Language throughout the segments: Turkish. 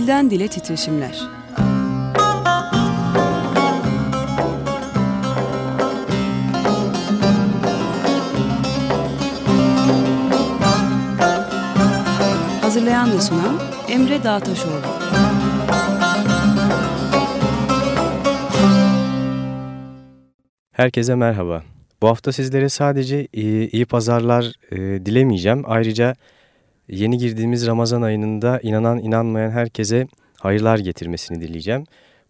Dilden Dile Titreşimler Hazırlayan ve sunan Emre Dağtaşoğlu Herkese merhaba. Bu hafta sizlere sadece iyi, iyi pazarlar e, dilemeyeceğim. Ayrıca yeni girdiğimiz Ramazan ayında inanan inanmayan herkese hayırlar getirmesini dileyeceğim.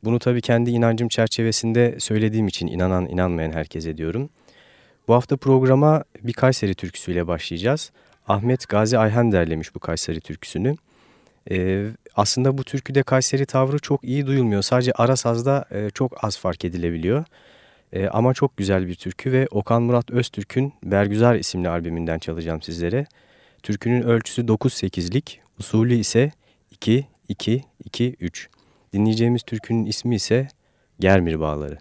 Bunu tabii kendi inancım çerçevesinde söylediğim için inanan inanmayan herkese diyorum. Bu hafta programa bir Kayseri türküsüyle başlayacağız. Ahmet Gazi Ayhan derlemiş bu Kayseri türküsünü. Ee, aslında bu türküde Kayseri tavrı çok iyi duyulmuyor. Sadece ara sazda e, çok az fark edilebiliyor. E, ama çok güzel bir türkü ve Okan Murat Öztürk'ün Bergüzar isimli albümünden çalacağım sizlere. Türkünün ölçüsü 9-8'lik, usulü ise 2-2-2-3. Dinleyeceğimiz türkünün ismi ise Germir Bağları.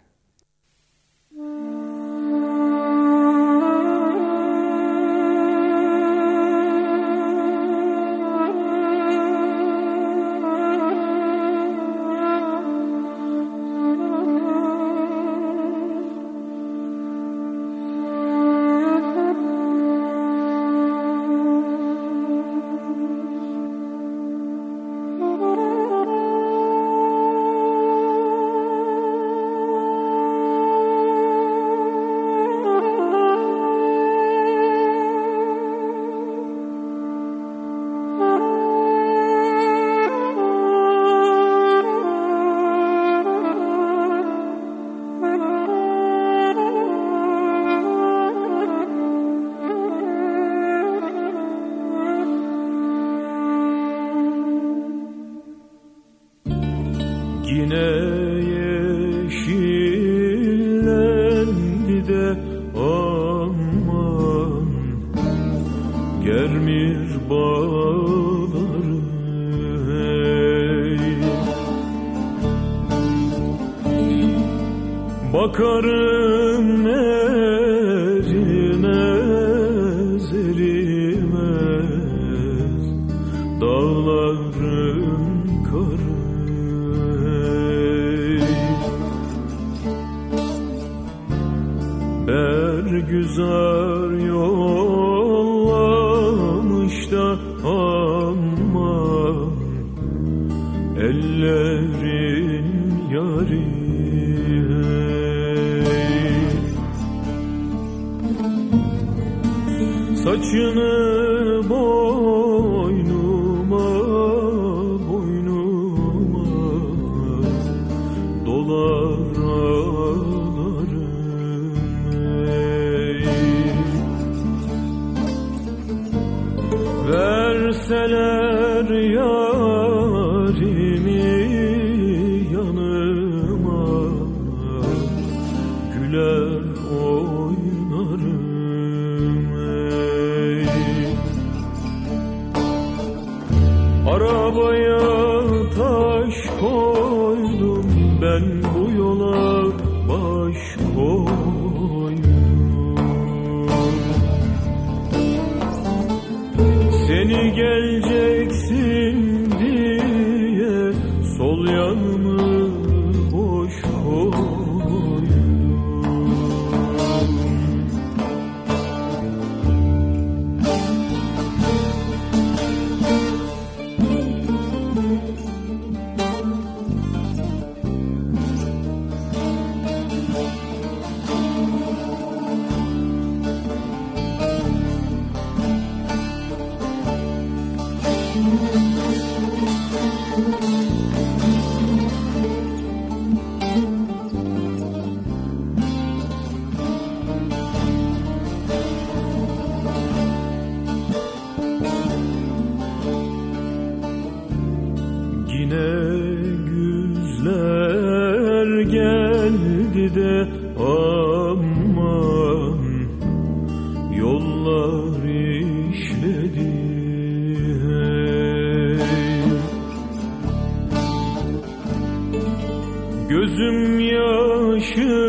düşür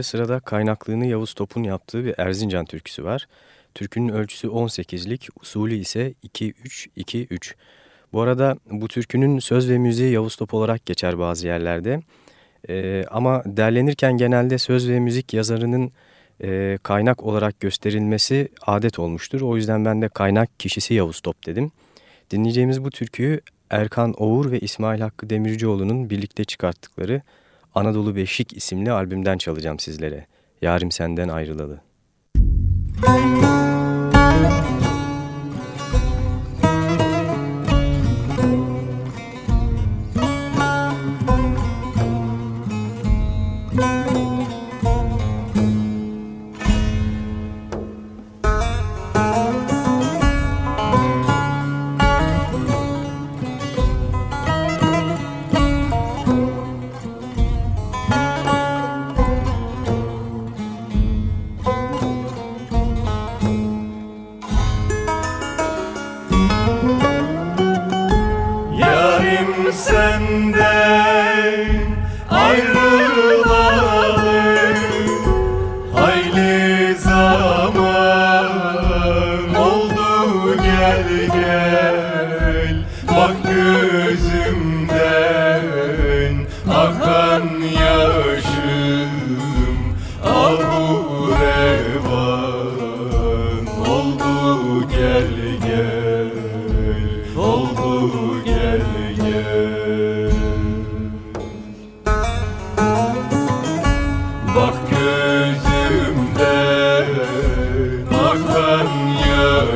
de sırada kaynaklığını Yavuz Top'un yaptığı bir Erzincan türküsü var. Türkünün ölçüsü 18'lik, usulü ise 2-3-2-3. Bu arada bu türkünün söz ve müziği Yavuz Top olarak geçer bazı yerlerde. Ee, ama derlenirken genelde söz ve müzik yazarının e, kaynak olarak gösterilmesi adet olmuştur. O yüzden ben de kaynak kişisi Yavuz Top dedim. Dinleyeceğimiz bu türküyü Erkan Oğur ve İsmail Hakkı Demircioğlu'nun birlikte çıkarttıkları Anadolu Beşik isimli albümden çalacağım sizlere. Yarim senden ayrılalı. Müzik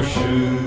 是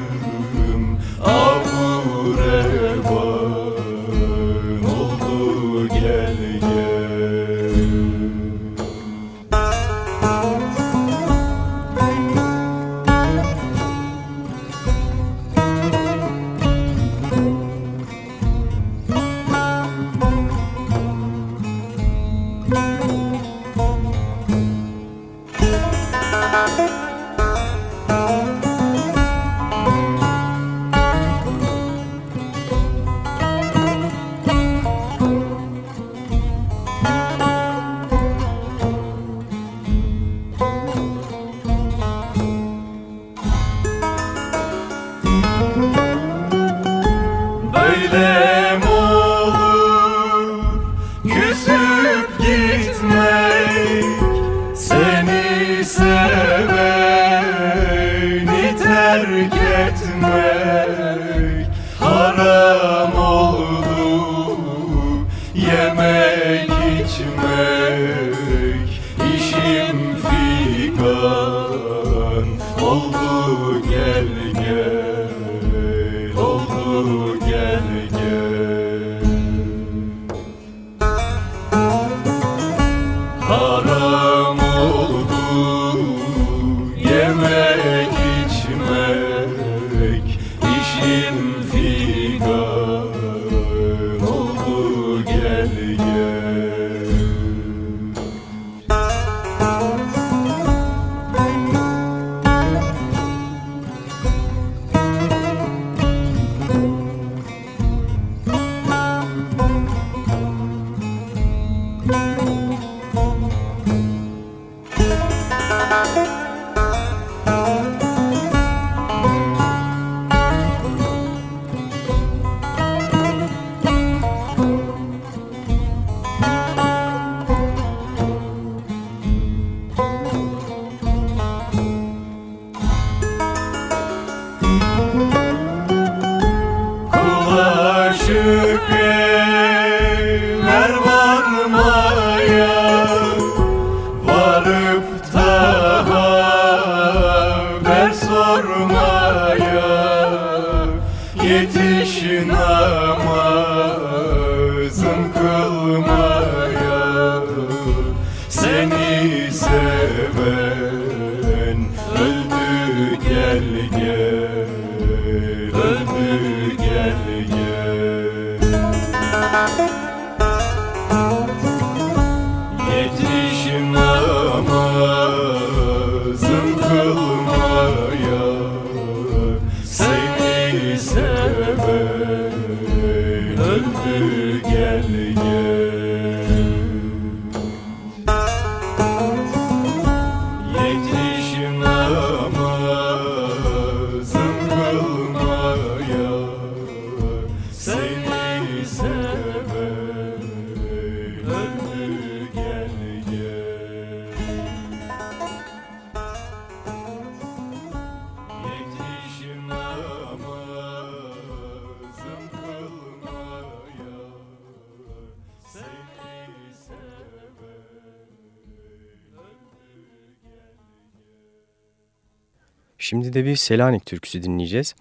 Şimdi de bir Selanik türküsü dinleyeceğiz.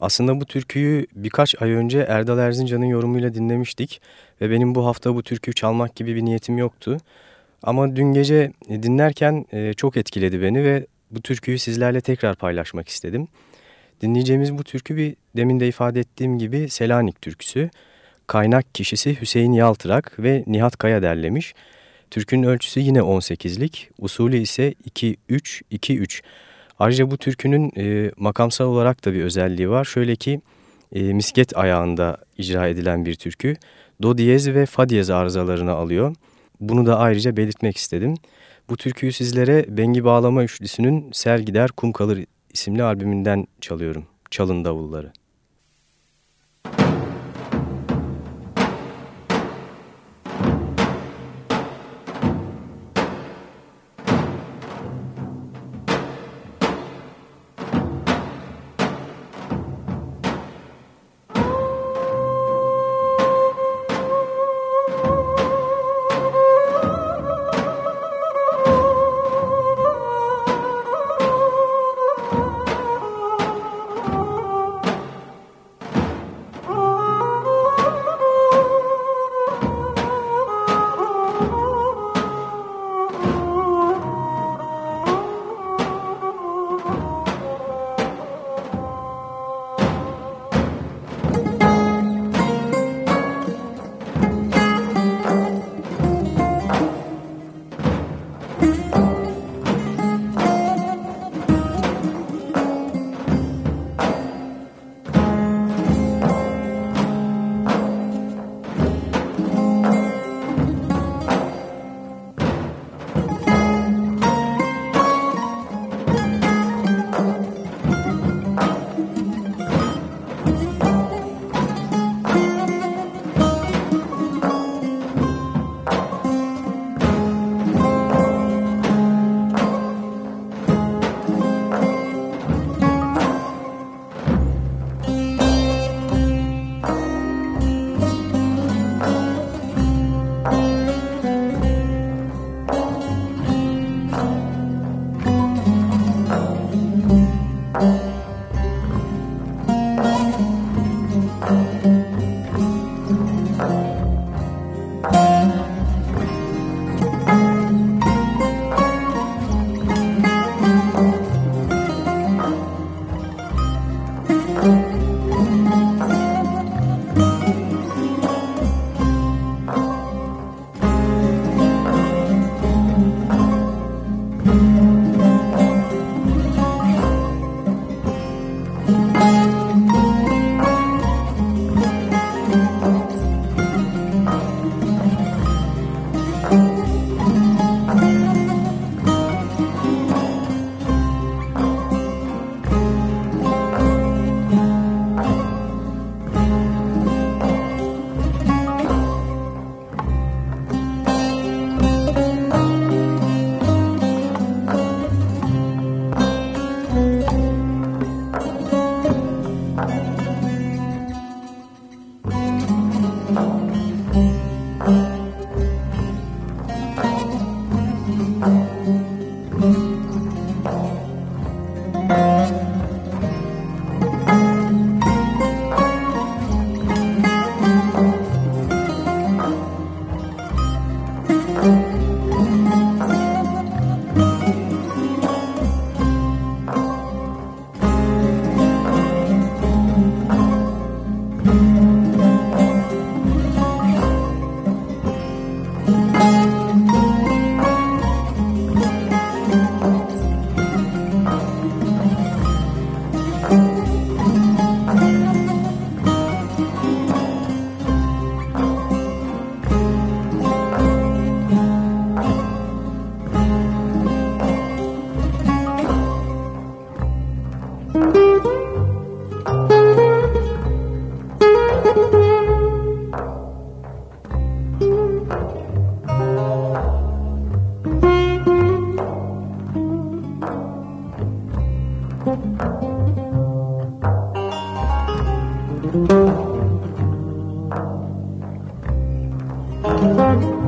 Aslında bu türküyü birkaç ay önce Erdal Erzincan'ın yorumuyla dinlemiştik ve benim bu hafta bu türküyü çalmak gibi bir niyetim yoktu. Ama dün gece dinlerken e, çok etkiledi beni ve bu türküyü sizlerle tekrar paylaşmak istedim. Dinleyeceğimiz bu türkü bir demin de ifade ettiğim gibi Selanik türküsü. Kaynak kişisi Hüseyin Yaltırak ve Nihat Kaya derlemiş. Türkünün ölçüsü yine 18'lik, usulü ise 2-3-2-3. Ayrıca bu türkünün e, makamsal olarak da bir özelliği var. Şöyle ki e, misket ayağında icra edilen bir türkü. Do diyez ve fa diyez arızalarını alıyor. Bunu da ayrıca belirtmek istedim. Bu türküyü sizlere Bengi Bağlama Üçlüsü'nün Sel Gider Kum Kalır isimli albümünden çalıyorum. Çalın davulları. Thank you.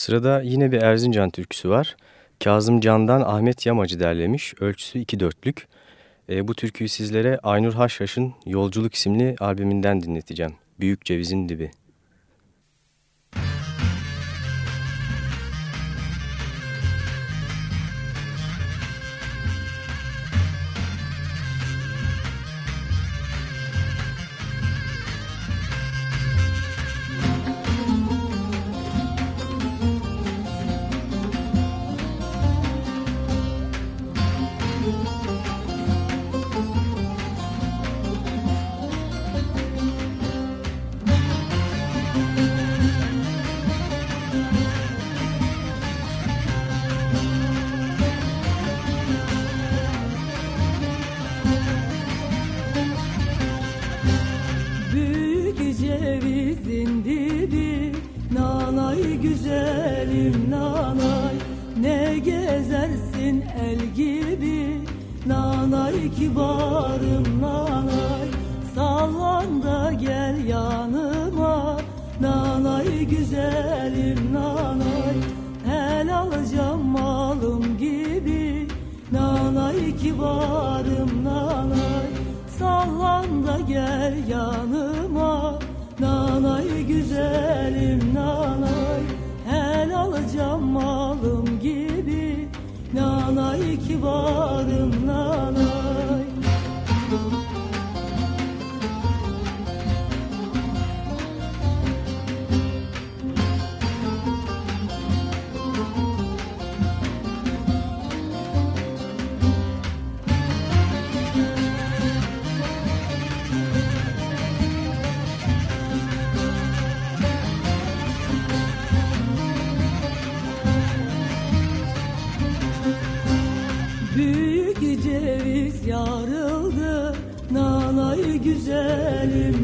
Sırada yine bir Erzincan türküsü var. Kazım Can'dan Ahmet Yamacı derlemiş. Ölçüsü iki dörtlük. E, bu türküyü sizlere Aynur Haşhaş'ın Yolculuk isimli albümünden dinleteceğim. Büyük Cevizin Dibi. adım güzelim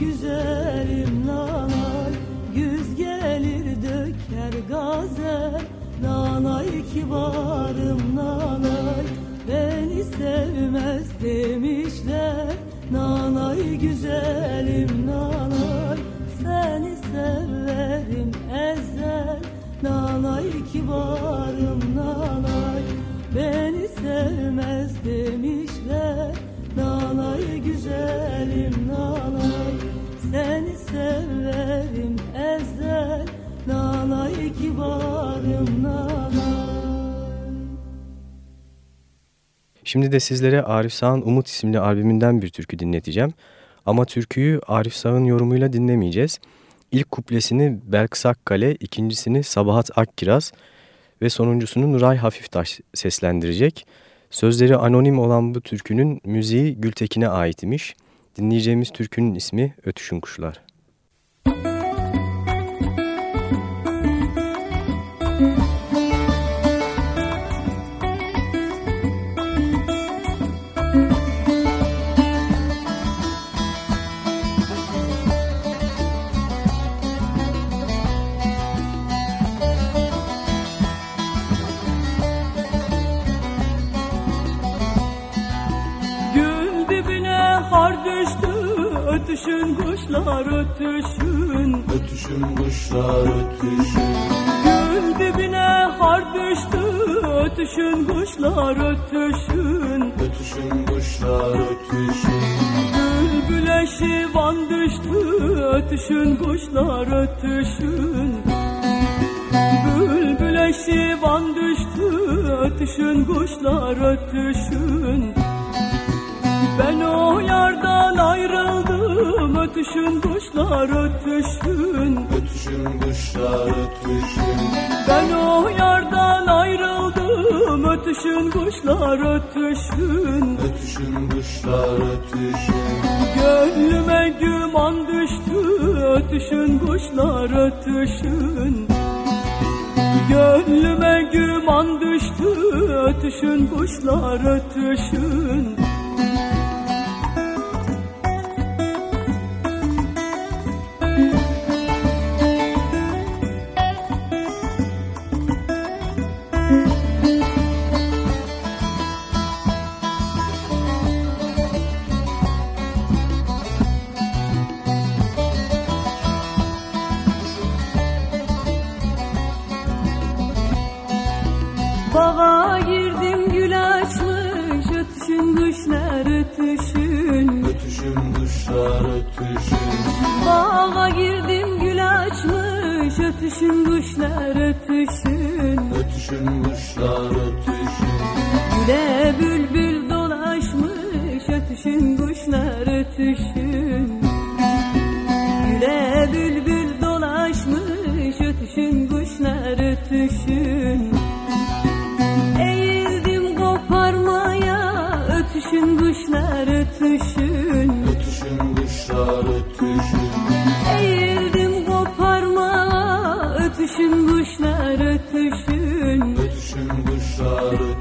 güzelim nanay Güz gelir döker gazel. Nanay kibarım nanay Beni sevmez demişler. Nanay güzelim nanay Seni severim ezel. Nanay kibarım nanay Beni sevmez demişler Nanay güzelim nanay Seni severim ezel Nanay kibarım nanay Şimdi de sizlere Arif Sağ'ın Umut isimli albümünden bir türkü dinleteceğim. Ama türküyü Arif Sağ'ın yorumuyla dinlemeyeceğiz. İlk kuplesini Berk Sakkale, ikincisini Sabahat Akkiraz ve sonuncusunu Nuray Hafiftaş seslendirecek. Sözleri anonim olan bu türkünün müziği Gültekin'e ait imiş. Dinleyeceğimiz türkünün ismi Ötüşün Kuşlar. Ötüşün kuşlar ötüşün. Ötüşün kuşlar ötüşün. Gül dibine har düştü. Ötüşün kuşlar ötüşün. Ötüşün kuşlar ötüşün. Bülbüle şivan düştü. Ötüşün kuşlar ötüşün. Bülbüle şivan düştü. Ötüşün kuşlar ötüşün. Ben o yardan ayrıldım ötüşün kuşlar ötüşün. Ötüşün kuşlar ötüşün. Ben o yardan ayrıldım. Ötüşün kuşlar ötüşün. Ötüşün kuşlar ötüşün. Gönlüme güman düştü. Ötüşün kuşlar ötüşün. Gönlüme güman düştü. Ötüşün kuşlar ötüşün ötüşün kuşlar ötüşün. Ötüşün kuşlar ötüşün. Eğildim koparma. Ötüşün kuşlar ötüşün. Ötüşün kuşlar ötüşün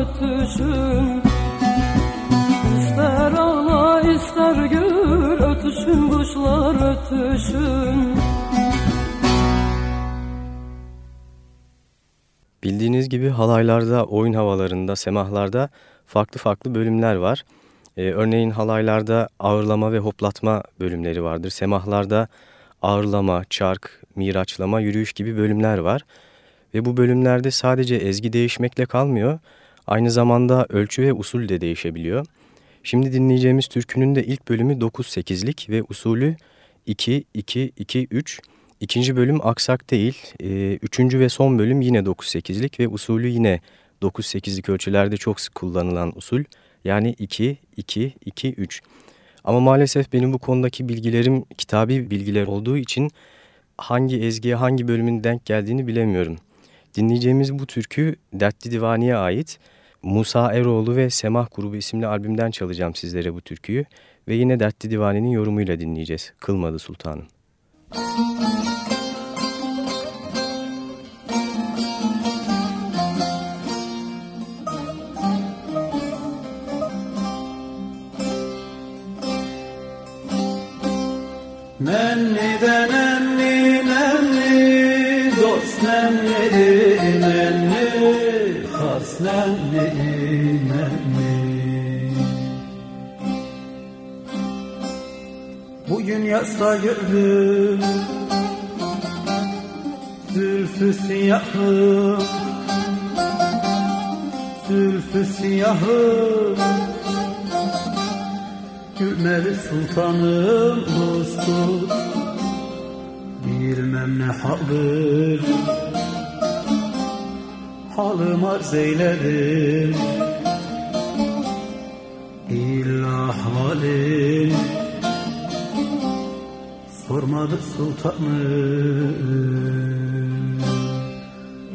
ötüşün İster ağla ister gül ötüşün kuşlar ötüşün Bildiğiniz gibi halaylarda, oyun havalarında, semahlarda farklı farklı bölümler var. Ee, örneğin halaylarda ağırlama ve hoplatma bölümleri vardır. Semahlarda ağırlama, çark, miraçlama, yürüyüş gibi bölümler var. Ve bu bölümlerde sadece ezgi değişmekle kalmıyor, aynı zamanda ölçü ve usul de değişebiliyor. Şimdi dinleyeceğimiz türkünün de ilk bölümü 9-8'lik ve usulü 2-2-2-3. İkinci bölüm aksak değil, ee, üçüncü ve son bölüm yine 9-8'lik ve usulü yine 9-8'lik ölçülerde çok sık kullanılan usul. Yani 2-2-2-3. Ama maalesef benim bu konudaki bilgilerim kitabi bilgiler olduğu için hangi ezgiye hangi bölümün denk geldiğini bilemiyorum. Dinleyeceğimiz bu türkü Dertli Divani'ye ait. Musa Eroğlu ve Semah Grubu isimli albümden çalacağım sizlere bu türküyü. Ve yine Dertli Divani'nin yorumuyla dinleyeceğiz. Kılmadı Sultanım. Müzik de Nenni Bugün yasta gördüm Zülfü siyahım Zülfü siyahım Gülmeli sultanım dost dost Bilmem ne haldır Halım arz eyledim. İlla halim. Sormadı sultanım.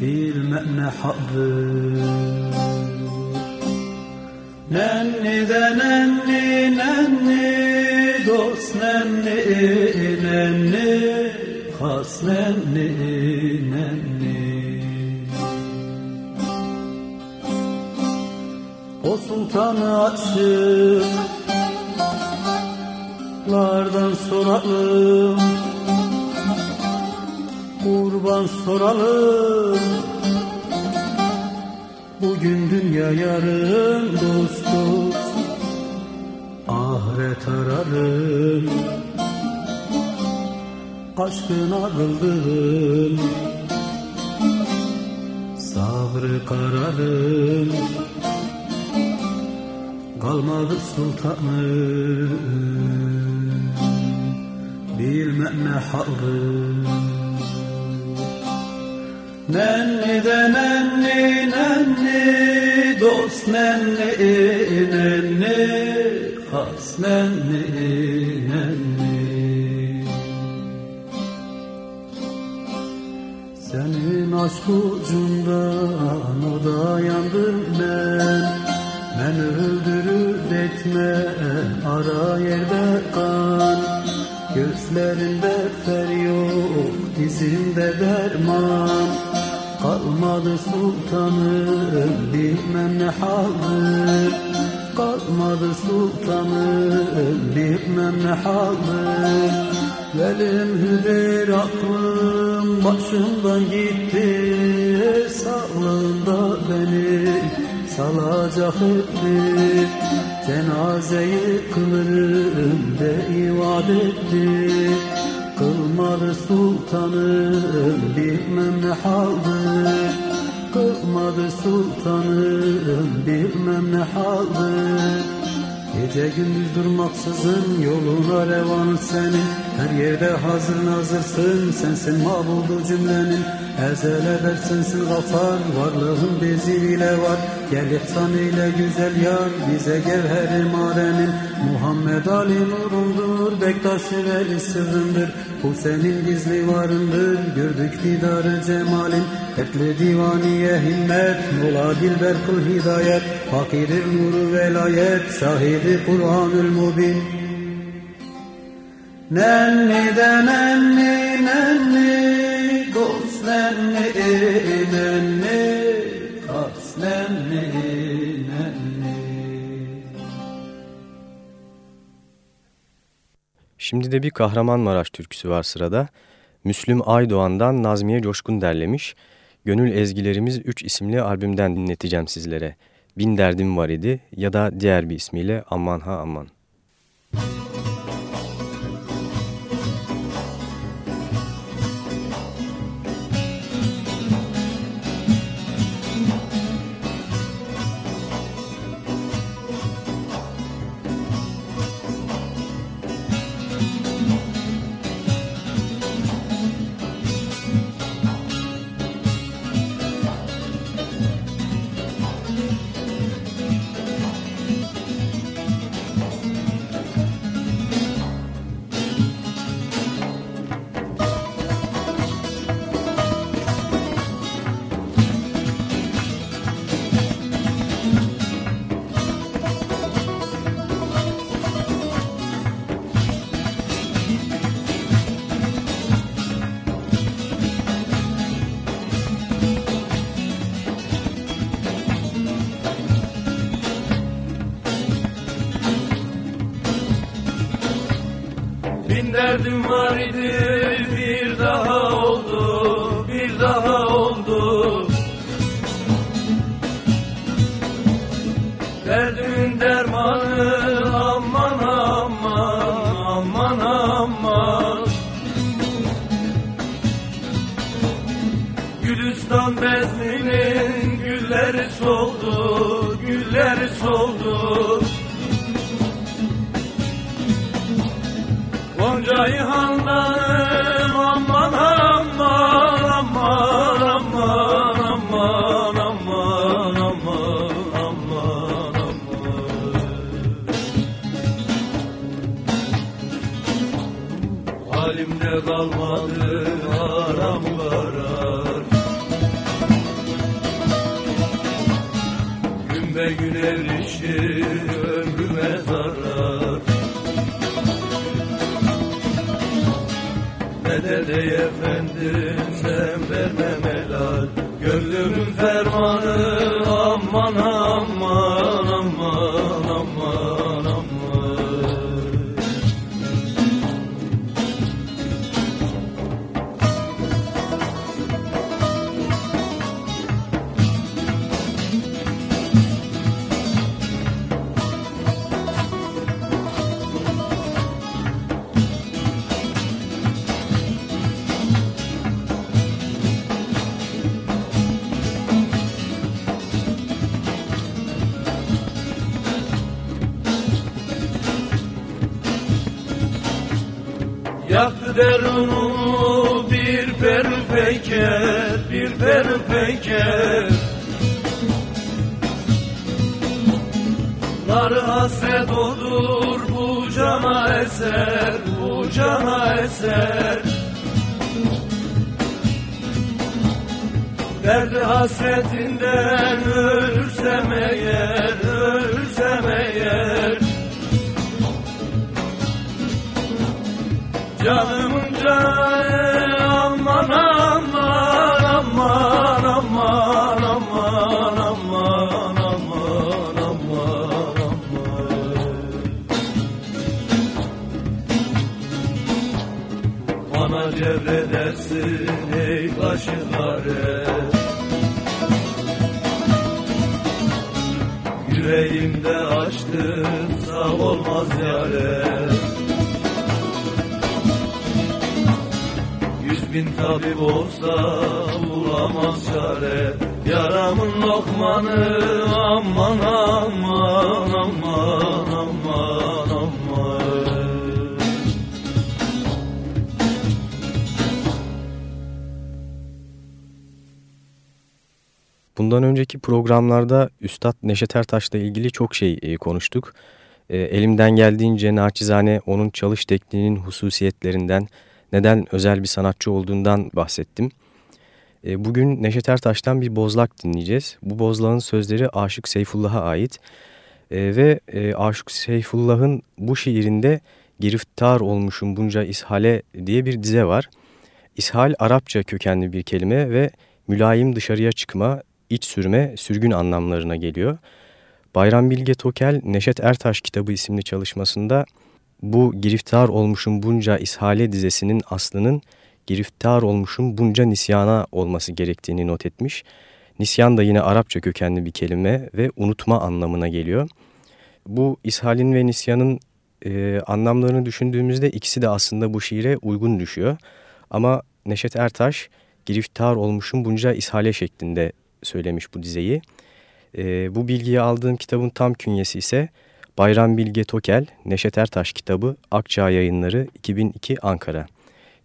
Bilmem ne haldır Nenni de nenni nenni. Dost nenni nenni. Has nenni Sultanı aşıklardan soralım. Kurban soralım. Bugün dünya yarın dost dost Ahiret ararım Aşkına kıldım Sabrı kararım Kalmadı sultanım Bilmem ne halım Nenni de nenni nenni dost nenni nenni has nenni nenni. Senin aşk ucundan o da yandım ben Ben öldürür etme ara yerde kan. Gözlerinde fer yok dizinde derman. Kalmadı sultanım bilmem ne haldır. Kalmadı sultanım bilmem ne haldır. Velim hüder aklım başımdan gitti. Sağlığında beni salacak etti Cenazeyi kılırım de ivad etti Kılmadı sultanım bilmem ne haldır. Kılmadı sultanım bilmem ne haldır. Gece gündüz durmaksızın yoluna revan senin Her yerde hazır nazırsın sensin mabudu cümlenin. Ezel ebed sensin gafar varlığın beziyle var. Gel ihsan ile güzel yar bize gevher marenin Muhammed Ali nurundur Bektaşi veli sırrındır. Bu senin gizli varındır Gördük didarı cemalin. Dertli divaniye himmet Mola dilber kıl hidayet. Fakirir nuru velayet Şahidi Kur'anül mubin Nenni de nenni nenni dost nenni nenni kas nenni nenni Şimdi de bir Kahramanmaraş türküsü var sırada. Müslüm Aydoğan'dan Nazmiye Coşkun derlemiş. Gönül Ezgilerimiz 3 isimli albümden dinleteceğim sizlere. Bin Derdim Var idi ya da diğer bir ismiyle Aman Ha Aman. Amen. Sen vermem helal. Gönlümün fermanı aman ha. Yanımda aman aman bin tabip olsa bulamaz çare Yaramın lokmanı aman aman aman aman aman Bundan önceki programlarda Üstad Neşet Ertaş'la ilgili çok şey e, konuştuk. E, elimden geldiğince naçizane onun çalış tekniğinin hususiyetlerinden, neden özel bir sanatçı olduğundan bahsettim. E, bugün Neşet Ertaş'tan bir bozlak dinleyeceğiz. Bu bozlağın sözleri Aşık Seyfullah'a ait. E, ve e, Aşık Seyfullah'ın bu şiirinde giriftar olmuşum bunca ishale diye bir dize var. İshal Arapça kökenli bir kelime ve mülayim dışarıya çıkma, iç sürme, sürgün anlamlarına geliyor. Bayram Bilge Tokel, Neşet Ertaş kitabı isimli çalışmasında bu giriftar olmuşum bunca ishale dizesinin aslının giriftar olmuşum bunca nisyana olması gerektiğini not etmiş. Nisyan da yine Arapça kökenli bir kelime ve unutma anlamına geliyor. Bu ishalin ve nisyanın e, anlamlarını düşündüğümüzde ikisi de aslında bu şiire uygun düşüyor. Ama Neşet Ertaş giriftar olmuşum bunca ishale şeklinde söylemiş bu dizeyi. E, bu bilgiyi aldığım kitabın tam künyesi ise Bayram Bilge Tokel, Neşet Ertaş kitabı Akçağ Yayınları 2002 Ankara.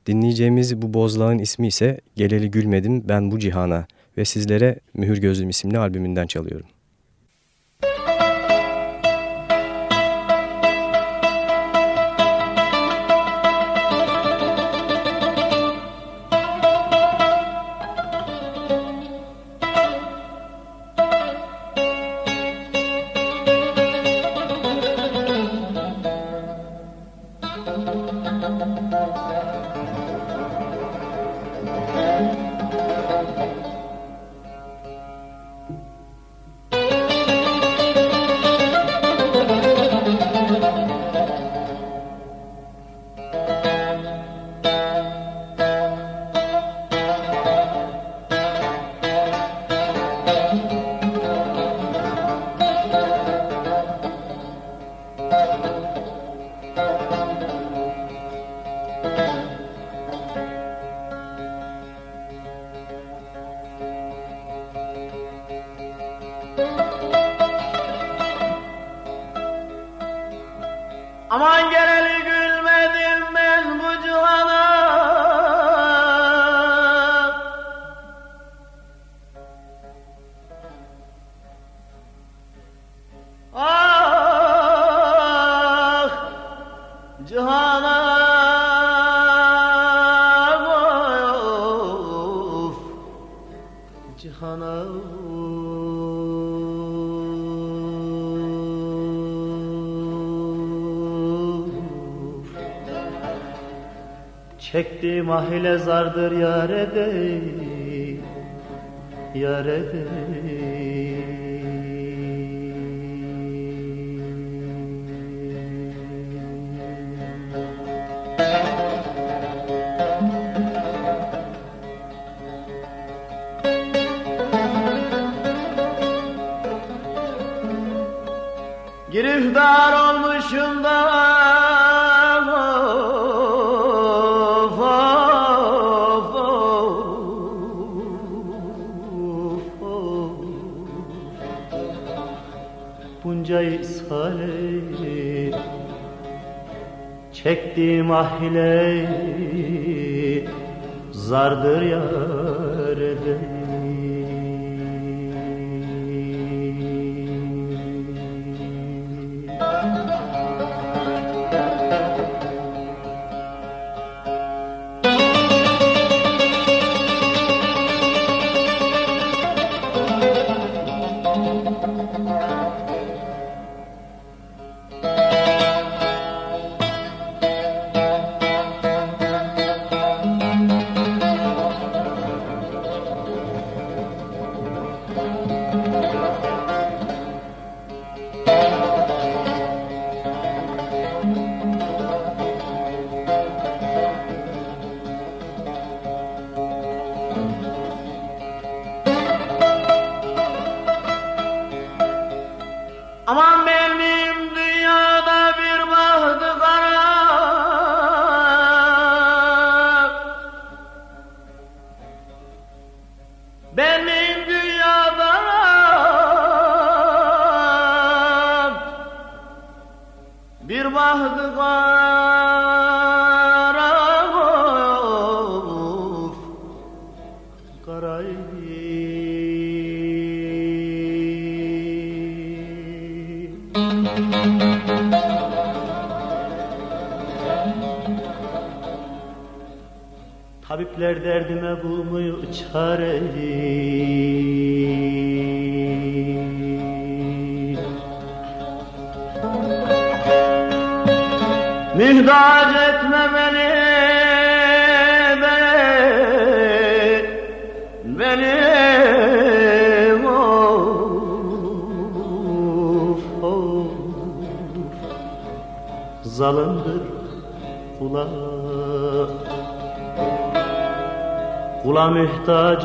Dinleyeceğimiz bu bozlağın ismi ise Geleli Gülmedim Ben Bu Cihana ve sizlere Mühür Gözlüm isimli albümünden çalıyorum. Çektim ahile zardır yare dey Yare dey Çektim ahile zardır yârede muhtaç.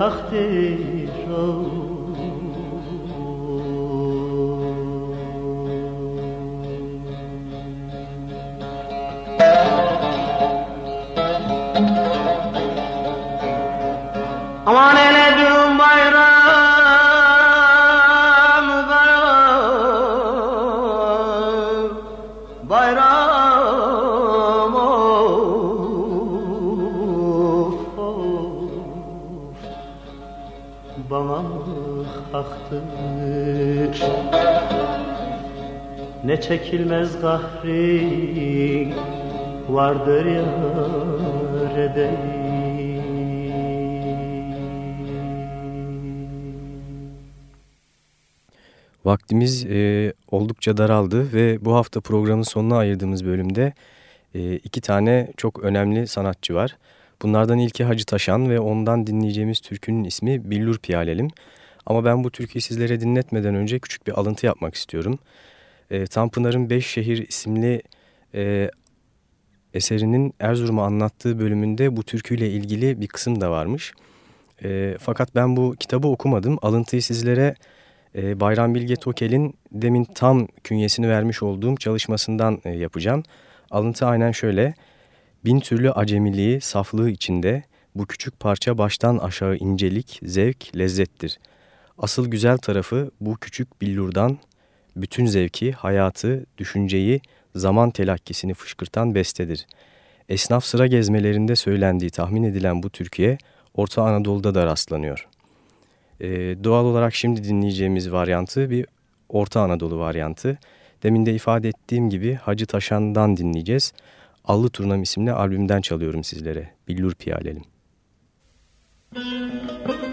Takdir oh. Aman eledim bayram bayram haktır Ne çekilmez gahri vardır yar Vaktimiz e, oldukça daraldı ve bu hafta programın sonuna ayırdığımız bölümde e, iki tane çok önemli sanatçı var. Bunlardan ilki Hacı Taşan ve ondan dinleyeceğimiz türkünün ismi Billur Piyalelim. Ama ben bu türküyü sizlere dinletmeden önce küçük bir alıntı yapmak istiyorum. E, Tanpınar'ın Beş Şehir isimli e, eserinin Erzurum'u anlattığı bölümünde bu türküyle ilgili bir kısım da varmış. E, fakat ben bu kitabı okumadım. Alıntıyı sizlere e, Bayram Bilge Tokel'in demin tam künyesini vermiş olduğum çalışmasından e, yapacağım. Alıntı aynen şöyle. Bin türlü acemiliği, saflığı içinde bu küçük parça baştan aşağı incelik, zevk, lezzettir. Asıl güzel tarafı bu küçük billurdan bütün zevki, hayatı, düşünceyi, zaman telakkisini fışkırtan bestedir. Esnaf sıra gezmelerinde söylendiği tahmin edilen bu Türkiye, Orta Anadolu'da da rastlanıyor. Ee, doğal olarak şimdi dinleyeceğimiz varyantı bir Orta Anadolu varyantı. Demin de ifade ettiğim gibi Hacı Taşan'dan dinleyeceğiz. Allı Turnam isimli albümden çalıyorum sizlere. Billur Piyalelim. Müzik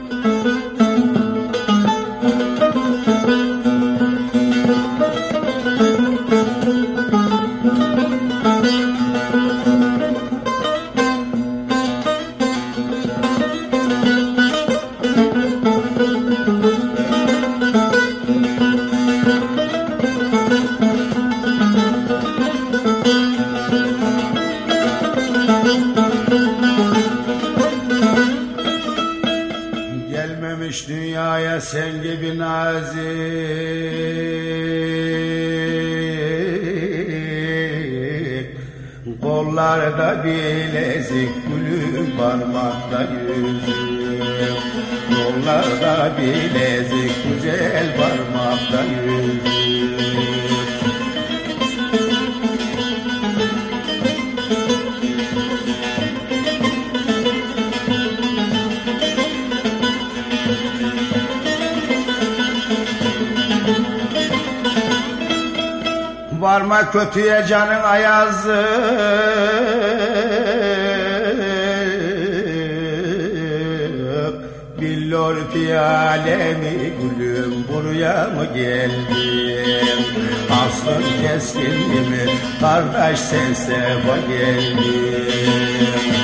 Kötüye canın ayazı. Billur piyalemi gülüm buraya mı geldin Aslın keskin mi? Kardeş sen seva geldin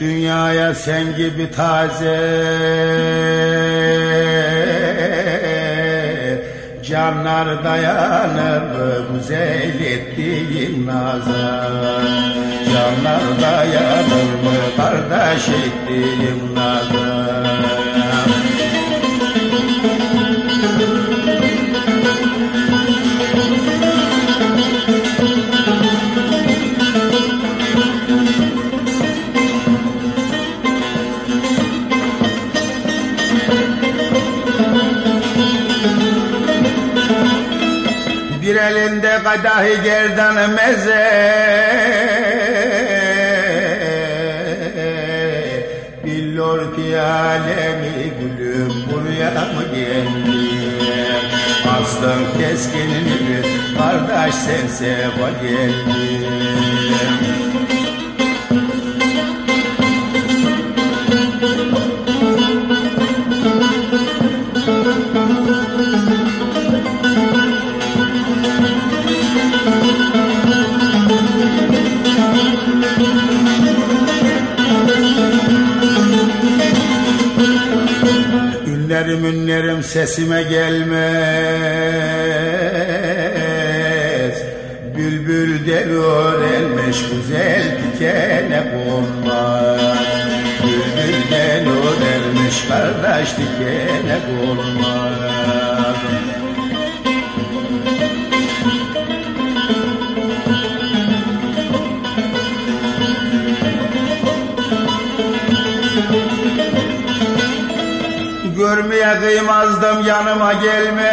Dünyaya sen gibi taze. Canlar dayanır güzel ettiğin naza Canlar dayanır mı kardeş ettiğin naza elinde kadahı gerdanı meze Billur piyalemi gülüm buraya mı geldin Aslın keskinini kardeş sen seva geldin Ünlerim ünlerim sesime gelmez. Bülbül deli öğrenmiş güzel dikene konmaz. Bülbül deli öğrenmiş kardeş dikene konmaz Görmeye kıymazdım yanıma gelmez.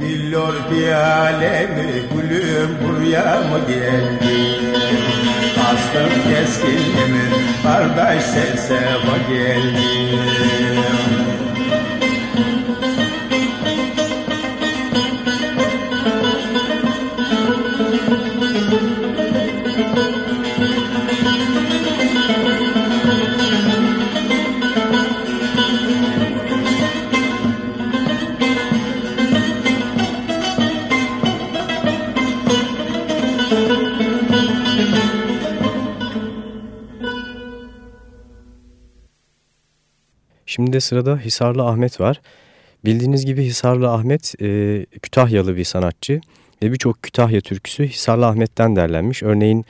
Billur piyalemi gülüm buraya mı geldi? Aslım keskin mi kardeş sen seva geldi Şimdi sırada Hisarlı Ahmet var. Bildiğiniz gibi Hisarlı Ahmet e, Kütahyalı bir sanatçı ve birçok Kütahya türküsü Hisarlı Ahmet'ten derlenmiş. Örneğin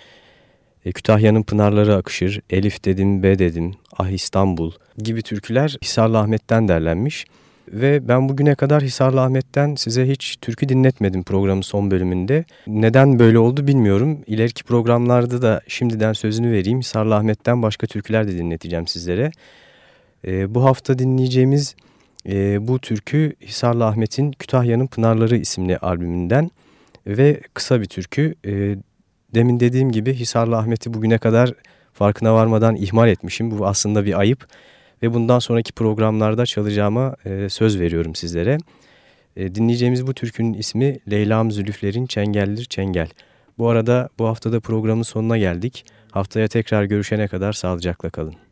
e, Kütahya'nın pınarları akışır, Elif dedim, B dedim, Ah İstanbul gibi türküler Hisarlı Ahmet'ten derlenmiş. Ve ben bugüne kadar Hisarlı Ahmet'ten size hiç türkü dinletmedim programın son bölümünde. Neden böyle oldu bilmiyorum. İleriki programlarda da şimdiden sözünü vereyim. Hisarlı Ahmet'ten başka türküler de dinleteceğim sizlere. E, bu hafta dinleyeceğimiz e, bu türkü Hisarlı Ahmet'in Kütahya'nın Pınarları isimli albümünden ve kısa bir türkü. E, demin dediğim gibi Hisarlı Ahmet'i bugüne kadar farkına varmadan ihmal etmişim. Bu aslında bir ayıp ve bundan sonraki programlarda çalacağıma e, söz veriyorum sizlere. E, dinleyeceğimiz bu türkünün ismi Leyla'm Zülüfler'in Çengellir Çengel. Bu arada bu haftada programın sonuna geldik. Haftaya tekrar görüşene kadar sağlıcakla kalın.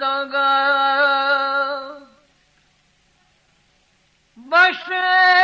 Daga Başı